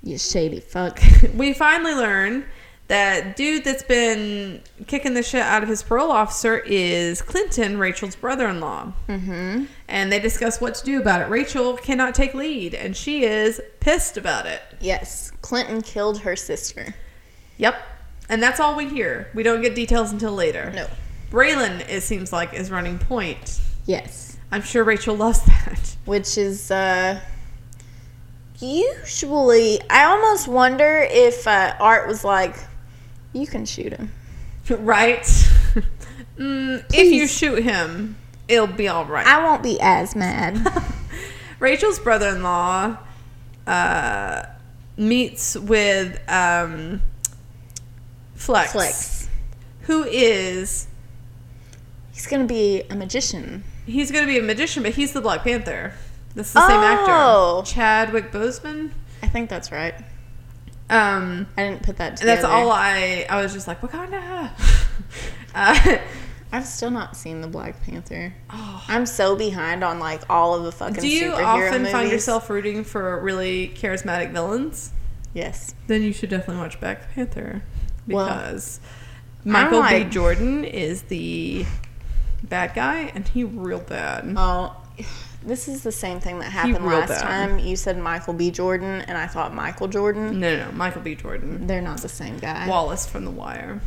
You shady fuck. we finally learn that dude that's been kicking the shit out of his parole officer is Clinton, Rachel's brother-in-law. Mm-hmm. And they discuss what to do about it. Rachel cannot take lead, and she is pissed about it. Yes. Clinton killed her sister. Yep. And that's all we hear. We don't get details until later. No. Raylan, it seems like, is running point. Yes. I'm sure Rachel loves that. Which is, uh, usually, I almost wonder if uh, Art was like, You can shoot him. right? mm, if you shoot him, it'll be all right. I won't be as mad. Rachel's brother-in-law uh, meets with um, Flex, Flex. who is He's going to be a magician. He's going to be a magician, but he's the Black Panther. That's the same Oh. actor, Chadwick Boseman. I think that's right. Um, I didn't put that together. that's all I. I was just like Wakanda. uh, I've still not seen the Black Panther. oh. I'm so behind on like all of the fucking Do you often movies. find yourself rooting for really charismatic villains? Yes. Then you should definitely watch Black Panther Well, because Michael B. Jordan is the bad guy, and he real bad. Oh, this is the same thing that happened last bad. time. You said Michael B. Jordan, and I thought Michael Jordan. No, no, no, Michael B. Jordan, They're not the same guy. Wallace from The Wire.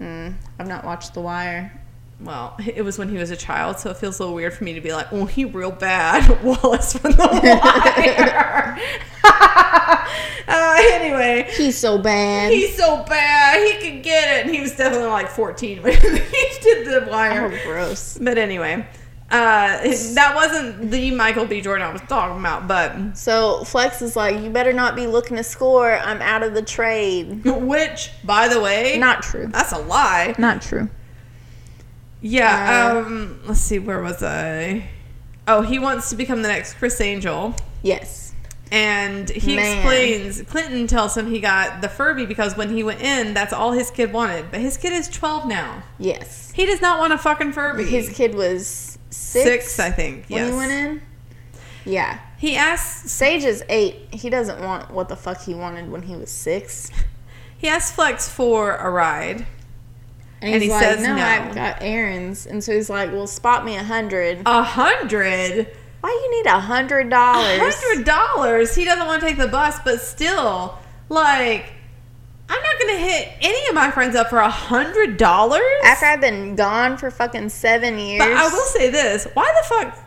Mm, I've not watched The Wire. Well, it was when he was a child, so it feels a little weird for me to be like, "Oh, he real bad." Wallace from The Wire. uh, anyway, He's so bad. he's so bad. He could get it, and he was definitely like 14 when he did The Wire. oh, gross. But anyway, uh, that wasn't the Michael B. Jordan I was talking about, but So Flex is like, you better not be looking to score. I'm out of the trade. which, by the way, Not true. that's a lie. Not true. Yeah. Uh, um. Let's see. Where was I? Oh, he wants to become the next Criss Angel. Yes. And he Man. explains, Clinton tells him he got the Furby because when he went in, that's all his kid wanted. But his kid is 12 now. Yes. He does not want a fucking Furby. His kid was six. Six, I think. When yes. he went in. Yeah. He asks Sage is eight. He doesn't want what the fuck he wanted when he was six. he asks Flex for a ride. And, And he's he like, says no, no. I've got errands. And so he's like, well, spot me a hundred. A hundred. Why do you need a hundred dollars? A hundred dollars. He doesn't want to take the bus, but still, like, I'm not gonna hit any of my friends up for a hundred dollars. After I've been gone for fucking seven years. But I will say this: Why the fuck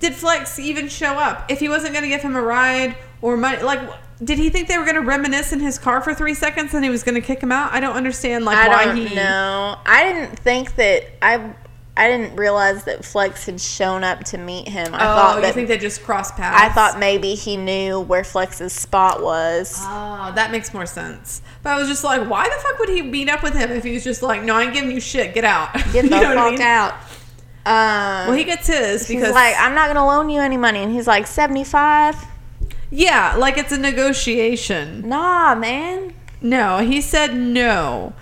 did Flex even show up if he wasn't gonna give him a ride or money? Like, did he think they were gonna reminisce in his car for three seconds and he was gonna kick him out? I don't understand. Like, I why don't he? know. I didn't think that I. I didn't realize that Flex had shown up to meet him. I Oh, thought you think they just crossed paths? I thought maybe he knew where Flex's spot was. Oh, that makes more sense. But I was just like, why the fuck would he meet up with him if he was just like, no, I ain't giving you shit, get out. Get the what I fuck mean? out. Um, Well, he gets his he's because like, I'm not gonna loan you any money, and he's like, seventy five. Yeah, like it's a negotiation. Nah, man. No, he said no,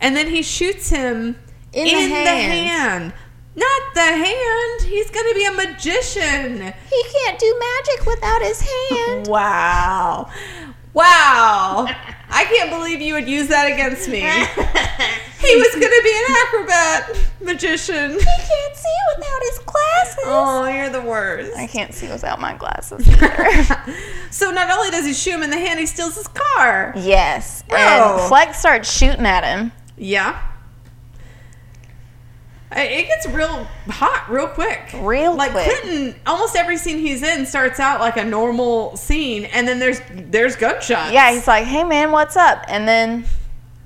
and then he shoots him In the in the hand. hand. Not the hand. He's gonna be a magician. He can't do magic without his hand. Wow. Wow. I can't believe you would use that against me. He was gonna be an acrobat magician. He can't see without his glasses. Oh, you're the worst. I can't see without my glasses so not only does he shoot him in the hand, he steals his car. yes. Bro. And Flex starts shooting at him. Yeah. It gets real hot real quick. Real like quick. Clinton, almost every scene he's in starts out like a normal scene, and then there's there's gunshots. Yeah, he's like, hey man, what's up? And then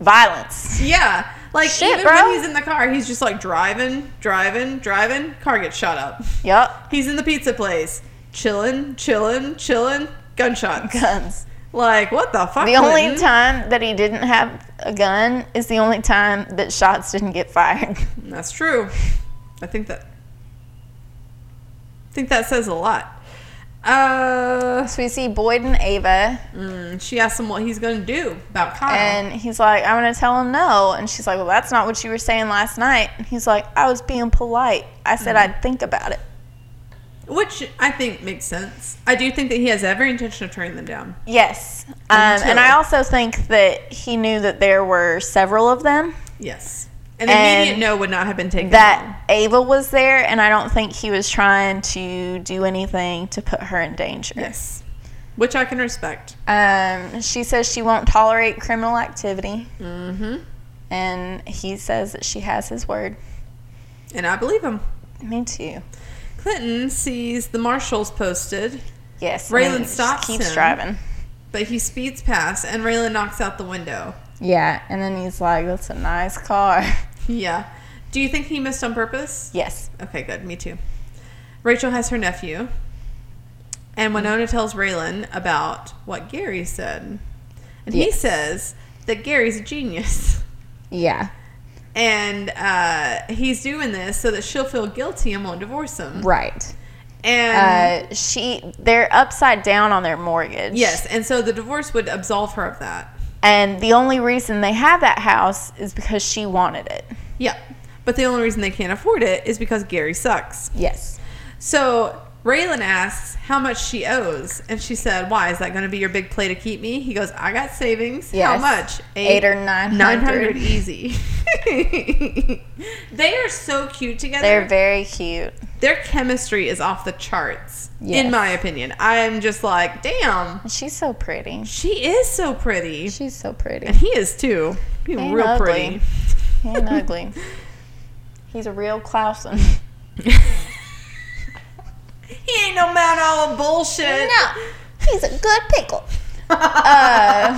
violence. yeah. Like Shit, even bro. when he's in the car, he's just like driving, driving, driving. Car gets shot up. Yep. He's in the pizza place, chilling, chilling, chilling. Gunshots. Guns. Like what the fuck? The only Clinton? time that he didn't have a gun is the only time that shots didn't get fired. That's true. I think that. I think that says a lot. Uh, So we see Boyd and Ava, mm, she asks him what he's going to do about Kyle. and he's like, I'm going to tell him no. And she's like, Well, that's not what you were saying last night. And he's like, I was being polite. I said Mm-hmm. I'd think about it. which I think makes sense. I do think that he has every intention of turning them down. Yes. Um, and I also think that he knew that there were several of them, Yes. An And immediate no would not have been taken. that Ava was there, and I don't think he was trying to do anything to put her in danger. Yes. Which I can respect. Um, she says she won't tolerate criminal activity, Mm-hmm. and he says that she has his word. And I believe him. Me too. Clinton sees the marshals posted, Yes. Raylan stops Keeps him. driving. but he speeds past, and Raylan knocks out the window. Yeah, and then he's like, "That's a nice car." Yeah. Do you think he missed on purpose? yes. Okay, good. Me too. Rachel has her nephew. And Winona tells Raylan about what Gary said. And he says that Gary's a genius. Yeah. And uh, he's doing this so that she'll feel guilty and won't divorce him. Right. And Uh, she they're upside down on their mortgage. yes, and so the divorce would absolve her of that. And the only reason they have that house is because she wanted it. Yeah. But the only reason they can't afford it is because Gary sucks. Yes. So Raylan asks how much she owes, and she said, "Why is that going to be your big play to keep me?" He goes, "I got savings. How much? Eight or nine Nine hundred. easy." they are so cute together. They're very cute. Their chemistry is off the charts, Yes. in my opinion. I'm just like, damn, she's so pretty. she is so pretty, She's so pretty. and he is too. He's Ain't real ugly. pretty. He ain't ugly. He's a real Claussen. He ain't no Mount Olive bullshit. No, he's a good pickle. Uh,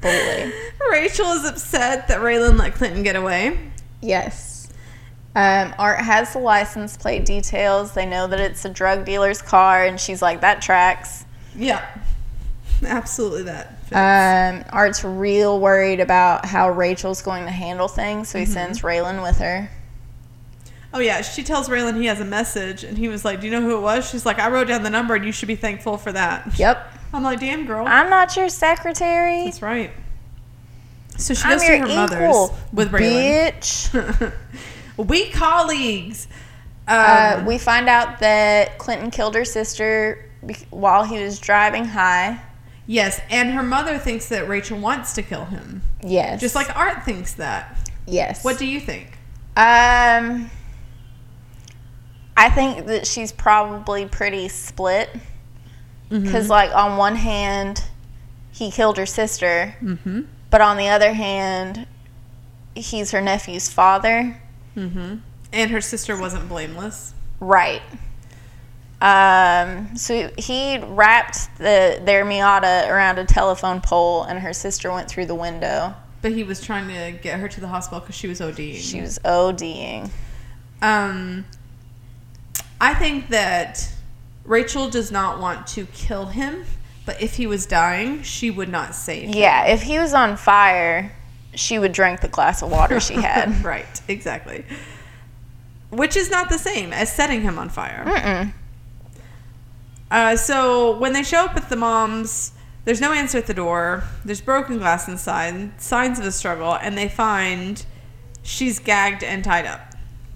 Bully. Rachel is upset that Raylan let Clinton get away. Yes. Um, Art has the license plate details. They know that it's a drug dealer's car, and she's like, that tracks. Yeah, absolutely that. Um, Art's real worried about how Rachel's going to handle things, so he Mm-hmm. sends Raylan with her. Oh yeah, she tells Raylan he has a message, and he was like, "Do you know who it was?" She's like, "I wrote down the number, and you should be thankful for that." Yep. I'm like, "Damn, girl." I'm not your secretary. That's right. So she goes to her equal, mother's with Raylan. bitch. we colleagues. Um, Uh, we find out that Clinton killed her sister while he was driving high. yes, and her mother thinks that Rachel wants to kill him, Yes. just like Art thinks that. yes. What do you think? Um, I think that she's probably pretty split because, like, on one hand, he killed her sister, Mm-hmm. but on the other hand, he's her nephew's father. Mm-hmm. And her sister wasn't blameless. Right. Um, so he wrapped the their Miata around a telephone pole, and her sister went through the window. But he was trying to get her to the hospital because she was ODing. She was ODing. Um, I think that Rachel does not want to kill him, but if he was dying, she would not save him. Yeah, if he was on fire, she would drink the glass of water she had. right, exactly. Which is not the same as setting him on fire. Mm-mm. Uh, so when they show up at the mom's, there's no answer at the door. There's broken glass inside, signs of a struggle, and they find she's gagged and tied up.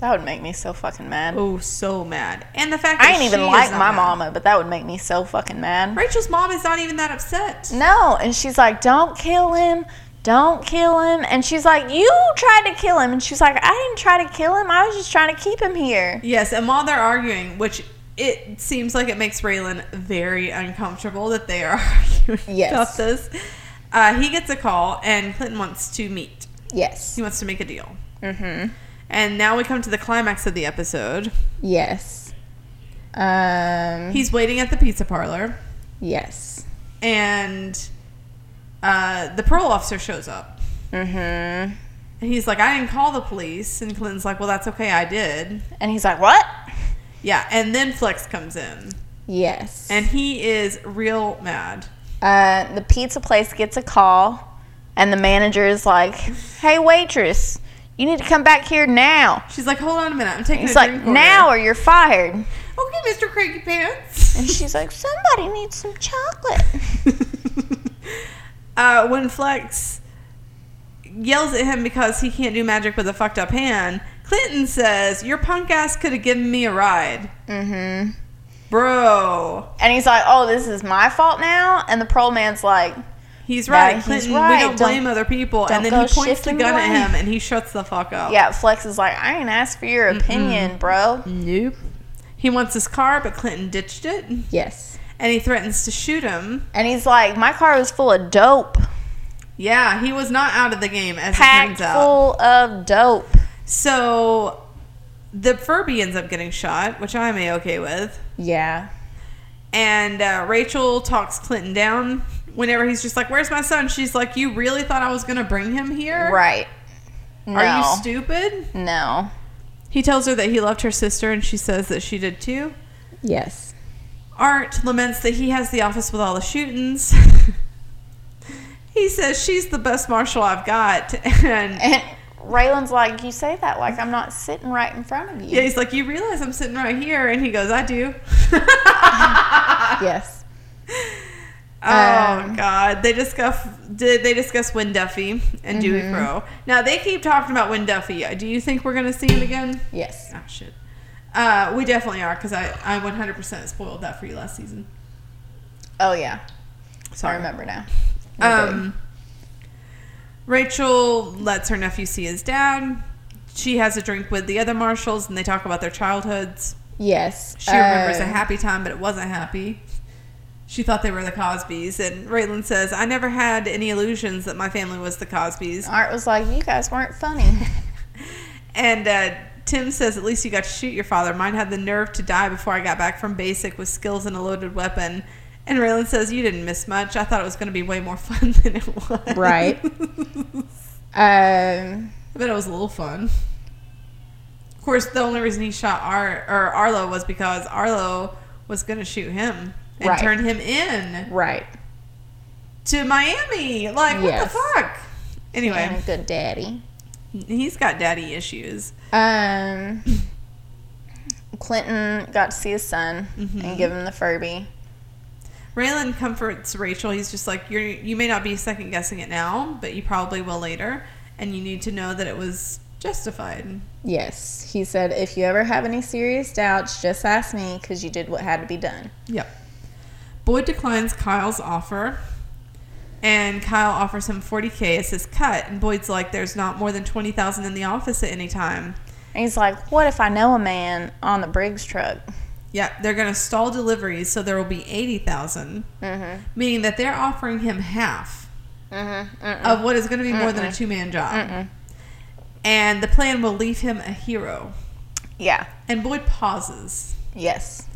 That would make me so fucking mad. Oh, so mad. And the fact that I ain't even like my mad. mama, but that would make me so fucking mad. Rachel's mom is not even that upset. No, and she's like, "Don't kill him, don't kill him," and she's like, "You tried to kill him," and she's like, "I didn't try to kill him. I was just trying to keep him here." Yes, and while they're arguing, which it seems like it makes Raylan very uncomfortable that they are arguing Yes. about this, uh, he gets a call and Clinton wants to meet. Yes. He wants to make a deal. Mm-hmm. And now we come to the climax of the episode. Yes. Um. He's waiting at the pizza parlor, yes. and uh, the parole officer shows up. Mm-hmm. And he's like, I didn't call the police. And Clinton's like, well, that's okay, I did. And he's like, "What?" Yeah, and then Flex comes in. Yes. And he is real mad. uh, the pizza place gets a call, and the manager is like, "Hey, waitress, you need to come back here now." She's like, hold on a minute, I'm taking He's a like, drink order." "Now, or you're fired." Okay, Mr. Cranky Pants. And she's like, "Somebody needs some chocolate." uh, when Flex yells at him because he can't do magic with a fucked up hand, Clinton says, Your punk ass could have given me a ride. mm-hmm. Bro. And he's like, "Oh, this is my fault now." And the pro man's like, He's right. Clinton, right. we don't Don't- blame other people. And then he points the gun at him and he shuts the fuck up. "Yeah." Flex is like, "I ain't asked for your opinion, bro." Nope. He wants his car, but Clinton ditched it. Yes. And he threatens to shoot him. And he's like, "My car was full of dope, Yeah, he was not out of the game, as it packed turns out. full of dope." So the Furby ends up getting shot, which I'm a okay with. Yeah. And uh, Rachel talks Clinton down whenever he's just like, "Where's my son?" She's like, "You really thought I was gonna bring him here? Right. No. Are you stupid?" No. He tells her that he loved her sister, and she says that she did too. Yes. Art laments that he has the office with all the shootings. he says she's the best marshal I've got, and And Raylan's like, you say that like I'm not sitting right in front of you. yeah, he's like, "You realize I'm sitting right here?" And he goes, "I do." Yes. Oh Um, God! They discuss did they discuss Win Duffy and Dewey Mm-hmm. Crowe? Now they keep talking about Win Duffy. Do you think we're gonna see him again? Yes. Oh shit! Uh, we definitely are because I I 100% spoiled that for you last season. Oh yeah. So I remember now. We're good. Um, Rachel lets her nephew see his dad. She has a drink with the other marshals and they talk about their childhoods. yes. She remembers a Um, happy time, but it wasn't happy. She thought they were the Cosbys, and Raylan says, "I never had any illusions that my family was the Cosbys." Art was like, you guys weren't funny. And uh, Tim says, "At least you got to shoot your father. Mine had the nerve to die before I got back from basic with skills and a loaded weapon." And Raylan says, "You didn't miss much. I thought it was going to be way more fun than it was." Right. um. I bet it was a little fun. Of course, the only reason he shot Ar or Arlo was because Arlo was going to shoot him and Right. turn him in Right. to Miami. Like, what the fuck? Anyway, a good daddy. he's got daddy issues. Um. Clinton got to see his son Mm-hmm. and give him the Furby. Raylan comforts Rachel. He's just like, you're, you may not be second guessing it now, but you probably will later. And you need to know that it was justified. Yes, he said, if you ever have any serious doubts, just ask me because you did what had to be done. Yep. Boyd declines Kyle's offer. And Kyle offers him 40K as his cut. And Boyd's like, there's not more than 20000 in the office at any time. And he's like, what if I know a man on the Briggs truck? Yeah, they're going to stall deliveries, so there will be 80000 Mm-hmm. meaning that they're offering him half Mm-hmm. of what is going to be more than a two-man job. And the plan will leave him a hero. Yeah. And Boyd pauses. Yes.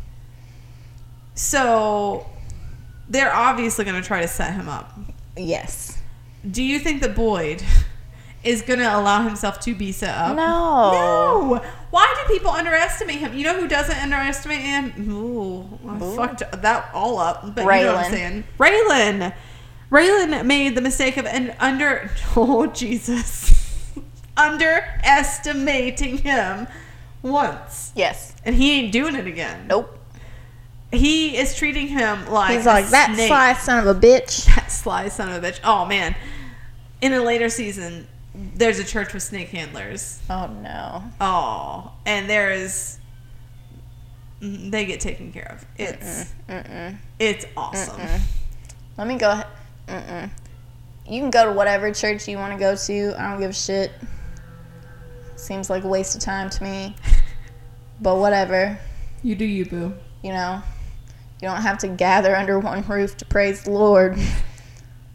So they're obviously going to try to set him up. Yes. Do you think that Boyd is going to allow himself to be set up? No. No. Why do people underestimate him? You know who doesn't underestimate him? Ooh, I Ooh. fucked that all up. But you know what I'm Raylan. saying. Raylan. Raylan made the mistake of and under oh Jesus, underestimating him once, Yes. and he ain't doing it again. Nope. He is treating him like He's like, that snake. sly son of a bitch. That sly son of a bitch. Oh man. In a later season, there's a church with snake handlers. Oh, no. Oh, and there is mm, they get taken care of. It's Mm-mm. it's awesome. Let me go. ahead. Mm-mm. You can go to whatever church you want to go to. I don't give a shit. Seems like a waste of time to me. But whatever. You do you, boo. You know, you don't have to gather under one roof to praise the Lord.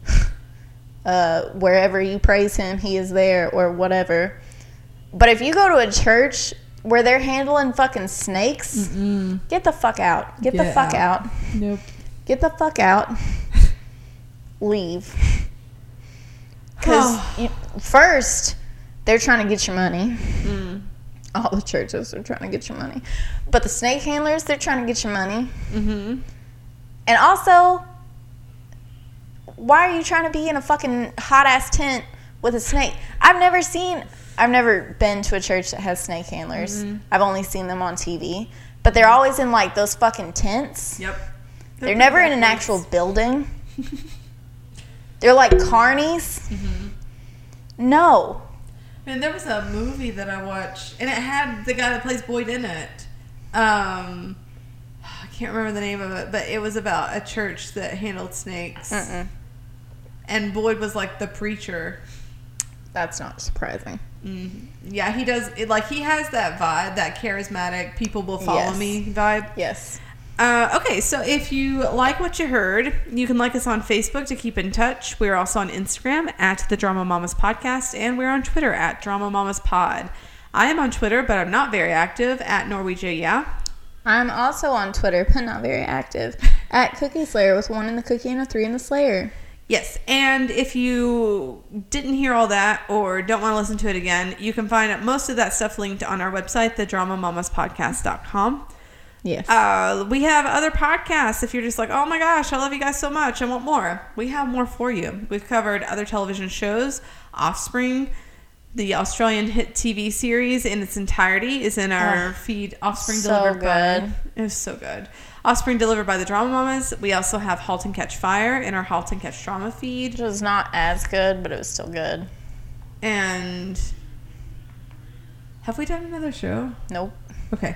uh, wherever you praise Him, He is there, or whatever. But if you go to a church where they're handling fucking snakes, Mm. get the fuck out. Get the fuck out. out. Nope. Get the fuck out. Leave. Because Oh. first, they're trying to get your money. Mm. All the churches are trying to get your money. But the snake handlers, they're trying to get your money. Mm-hmm. And also, why are you trying to be in a fucking hot ass tent with a snake? I've never seen, I've never been to a church that has snake handlers. Mm-hmm. I've only seen them on TV. But they're always in like those fucking tents. Yep. They're never in an actual building. They're like carnies. Mm-hmm. No. Man, there was a movie that I watched, and it had the guy that plays Boyd in it. Um, I can't remember the name of it, but it was about a church that handled snakes, Mm-mm. and Boyd was like the preacher. That's not surprising. Mm, yeah, he does. It, like he has that vibe, that charismatic, people will follow Yes. me vibe. Yes. Uh, okay, so if you like what you heard, you can like us on Facebook to keep in touch. We're also on Instagram at the Drama Mamas Podcast, and we're on Twitter at Drama Mamas Pod. I am on Twitter, but I'm not very active at Norwegia. Yeah. I'm also on Twitter, but not very active. At Cookie Slayer with one in the cookie and a three in the Slayer. Yes, and if you didn't hear all that or don't want to listen to it again, you can find most of that stuff linked on our website, thedramamamaspodcast.com. Yes. Uh, we have other podcasts. If you're just like, oh my gosh, I love you guys so much, I want more. We have more for you. We've covered other television shows. Offspring, the Australian hit TV series in its entirety, is in our Oh, feed. Offspring so delivered by good. it was so good. Offspring delivered by the Drama Mamas. We also have Halt and Catch Fire in our Halt and Catch Drama feed, Which was not as good, but it was still good. and have we done another show? Nope. Okay.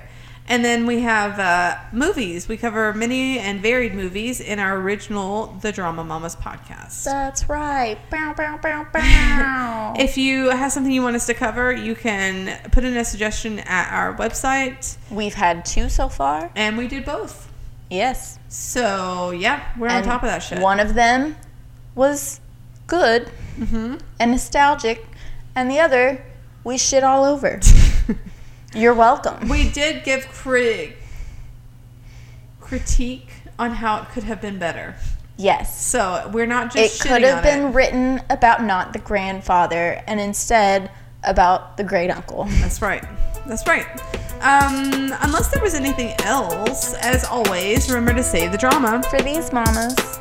And then we have uh, movies. We cover many and varied movies in our original The Drama Mamas podcast. That's right. Bow, bow, bow, bow. If you have something you want us to cover, you can put in a suggestion at our website. We've had two so far. And we did both. Yes. So, yeah, we're on top of that shit. One of them was good hmm and nostalgic, and the other we shit all over. You're welcome. We did give crit- critique on how it could have been better. Yes. So, we're not just. It could have been it. written about not the grandfather and instead about the great uncle. That's right. That's right. Um, unless there was anything else, as always, remember to save the drama. For these mamas.